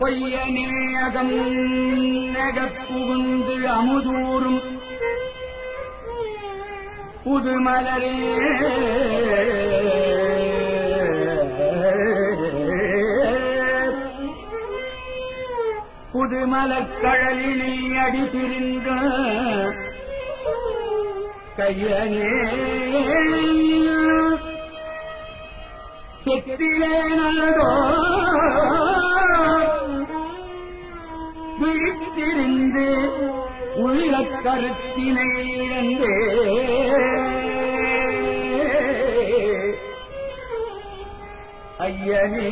பொய்யநேகம் நகப்புகுந்து அமுதூரும் புதுமலரே. புதுமலக்கழலினை அடி பிரிந்த கையனே. செத்திலே நல்லதோ விழித்திருந்து உள்ள கருத்தினை இழந்தே ஐயனே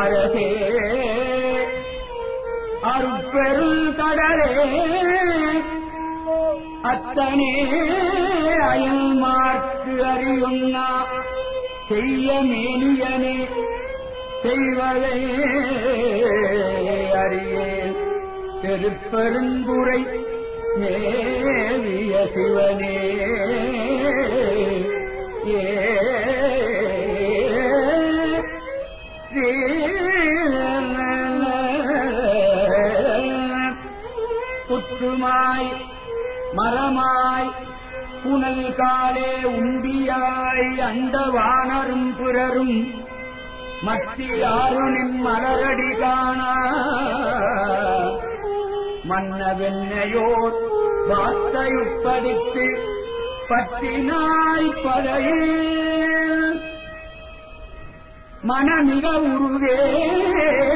அரசே அருட்பெருள் கடலே அத்தனே அயல்மார்க்கு அறியுண்ணா செய்ய மேலியனே செய்வதை திருப்பெருந்துரை மேவிய சிவனே. ஏ புற்றுமாய் மரமாய் புனல் காலே உண்டியாய் அந்த வானரும் பிறரும் மத்தியாருனின் மலரடி காணா. மன்னவென்னையோர் வார்த்தையுட்பதித்து பத்தினாய் படையில். மனமிக உருவேன்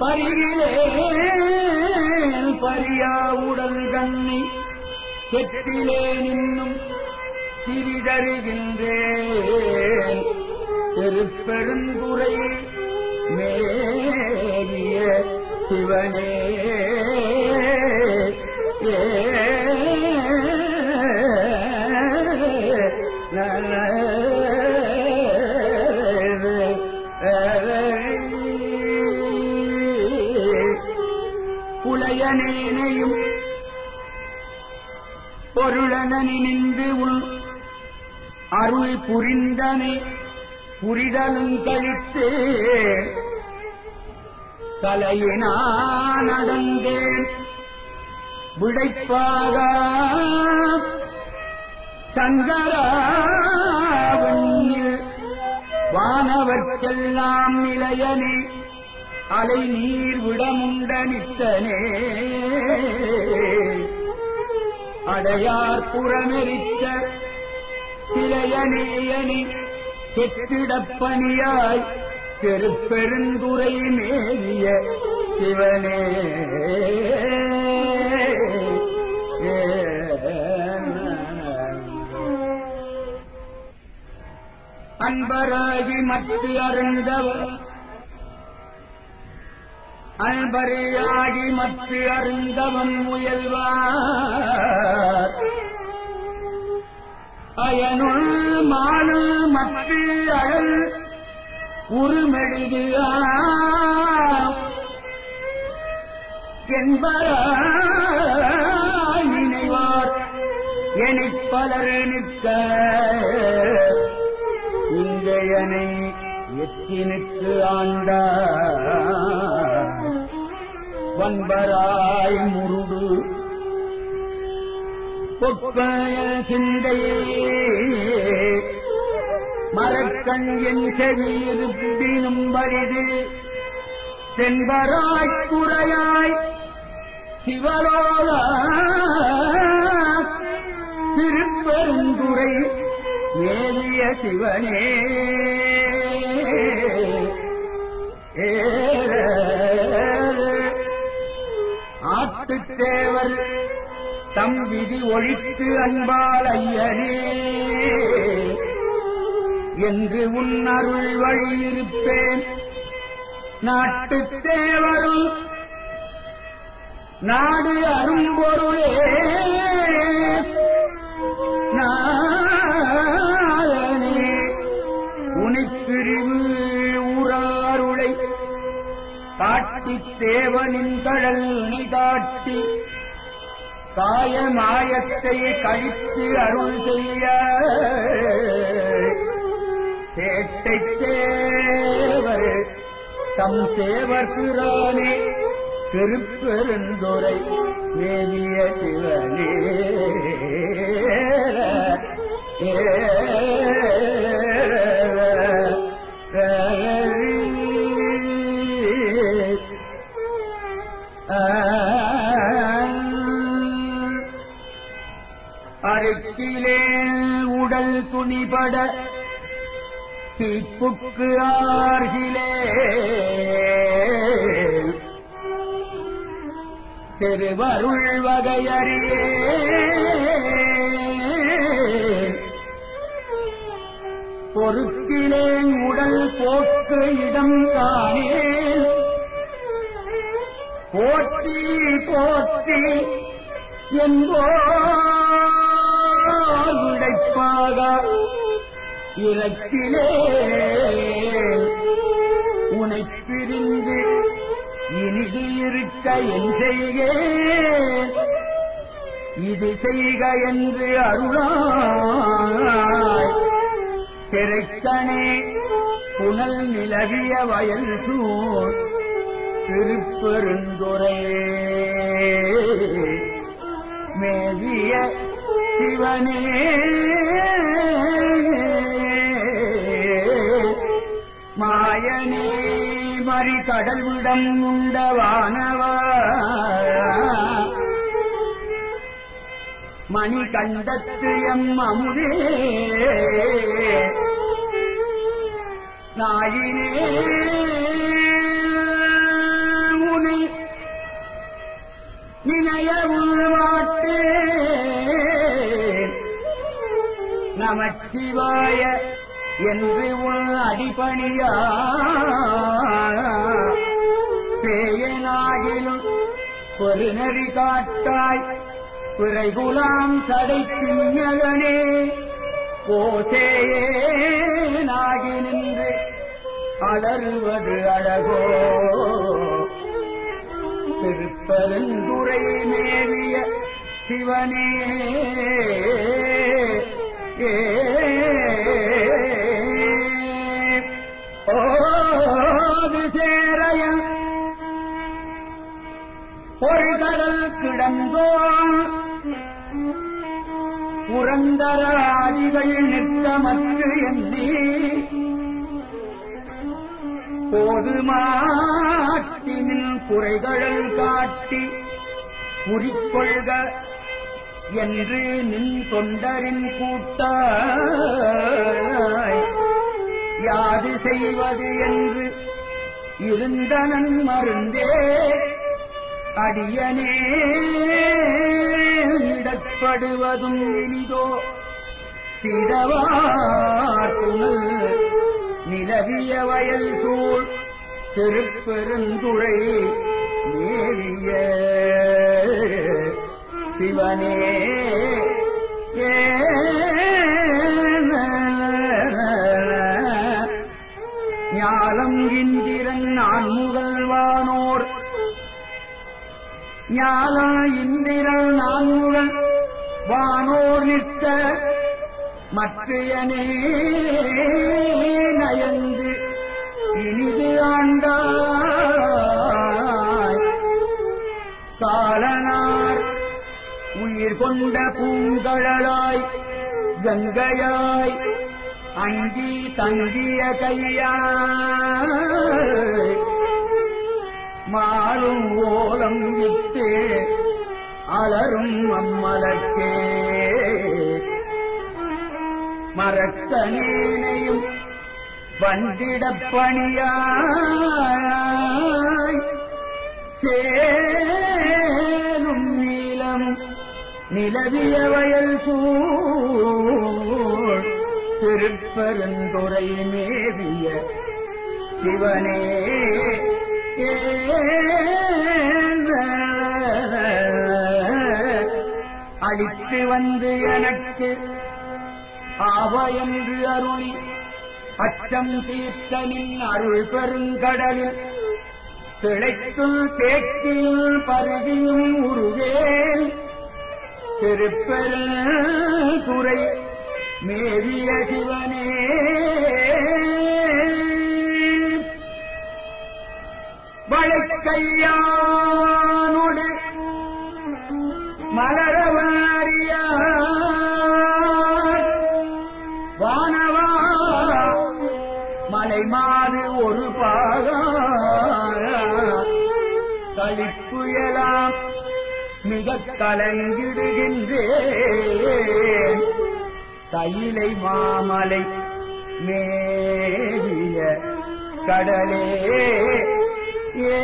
பரிகிலேன் பரியாவுடன் கண்ணி செற்றிலே நின்னும் திரிதருகின்றேன் திருப்பெருந்துரை மே சிவனே புலையனேனையும் பொருளனி நின்று உள் அருள் புரிந்தனை புரிதலும் கழித்து தலையினா நடந்தேன். விடைப்பாக சங்கராவண்ணில் வானவர்க்கெல்லாம் நிலையனே அலை நீர் விடமுண்ட நித்தனே. அடையார் புறமெரித்த சிலையனேயனி கெட்டிடப்பணியாய் மேவி மேவிய சிவனே. அன்பராகி மத்தி அருந்தவர் அன்பரையாகி மத்தி அருந்தவன் முயல்வார். அயனுள் மானு மத்தி அழல் உருமெழுதியார். என்பராய் நினைவார். எனை பலர் நிற்க இந்த எனை எத்தினுக்கு ஆண்ட வன்பராய் முருடு பொற்பய சிந்தையே மரக்கண் என் செவியிருப்பினும் வரிது. சென்பராய்க் குறையாய் திருப்பெருந்துரை மேவிய சிவனே. ஆட்டுத்தேவர் தம் விதி ஒழித்து அன்பால் ஐயனே. என்று உன் அருள் வழியிருப்பேன். நாட்டுத் தேவரும் நாடு அரும்பொருளே நாதனே உனிப்பிரிவு ஊராருளை. காட்டித் தேவனின் கடல் நிதாட்டி காய மாயத்தை கழித்து அருள் செய்ய. சேட்டை தேவர் தம் தேவர் பிரானே திருப்பெருந்துரை மேவிய சிவனே. அருக்கிலே உடல் துணிபட தீப்புக்கு ஆர்கிலே. பெருவருள் வகையறியே. பொறுக்கிலேன் உடல் போக்கு இடம் காணேன். போற்றி போற்றி என்போர் இறக்கிலே உனை பிரிந்து இனிது இருக்க என் செய்கேன் இது செய்க என்று அருளாய். திரைக்கணே புனல் நிலவிய வயல் சூர். திருப்பெருந்துரையே மேவிய சிவனே. மாயனே. மறி கடல் விடம் உண்டவானவா மணி கண்டத்து எம் அமுதே. நாயினே முனை நினைய உள்வாட்டே. நமச்சிவாய என்று உன் அடிபணியா? பேயனாகிலும் பொருநறி காட்டாய். பிறைகுலாம் தடை பின்னகனே போசேயேனாகி நின்று அலறுவது அழகோ? திருப்பெருந்துரை மேவிய சிவனே. புரந்தராதிகள் நித்தமற்று எண்ணி போதுமாட்டினின் குறைகள் காட்டி குறிக்கொள்க என்று நின் தொண்டரின் கூட்டாய். யாது செய்வது என்று இருந்தனன் மருந்தே அடியனே. இடப்படுவதும் இனிதோ. சிதவார்த்துணல் நிலவிய வயல் சூழ் திருப்பெருந்துழை மேவிய சிவனே ஏ ஞாலம் இந்திரன் ஞான இந்திரன் நான் வானோர் நிற்க மற்றையனே நயந்து இனிது ஆண்டாய். காலனார் உயிர் கொண்ட பூங்கழலாய் கங்கையாய் அங்கி தங்கிய கையாய் மாறும் ஓலம் அலரும் அம்மலர்க்கே. மரக்கனேனையும் வந்திடப்பணியாய். சேரும் நீலம் நிலவிய வயல் கூழ் திருப்பெருந்துரை மேவிய சிவனே. ஏ அளித்து வந்து எனக்கு ஆவ என்று அருளி அச்சம் தீர்த்தனின் அருள் பெருங்கடலில் திளைத்துள் தேக்கியும் பருகியும் உருவேல் திருப்பெருந்துறை மேவிய சிவனே. வளைக்கையானோடு மலர் மிக கலங்கிடுகின்றேன் கையிலை மாமலை மேவிய கடலே ஏ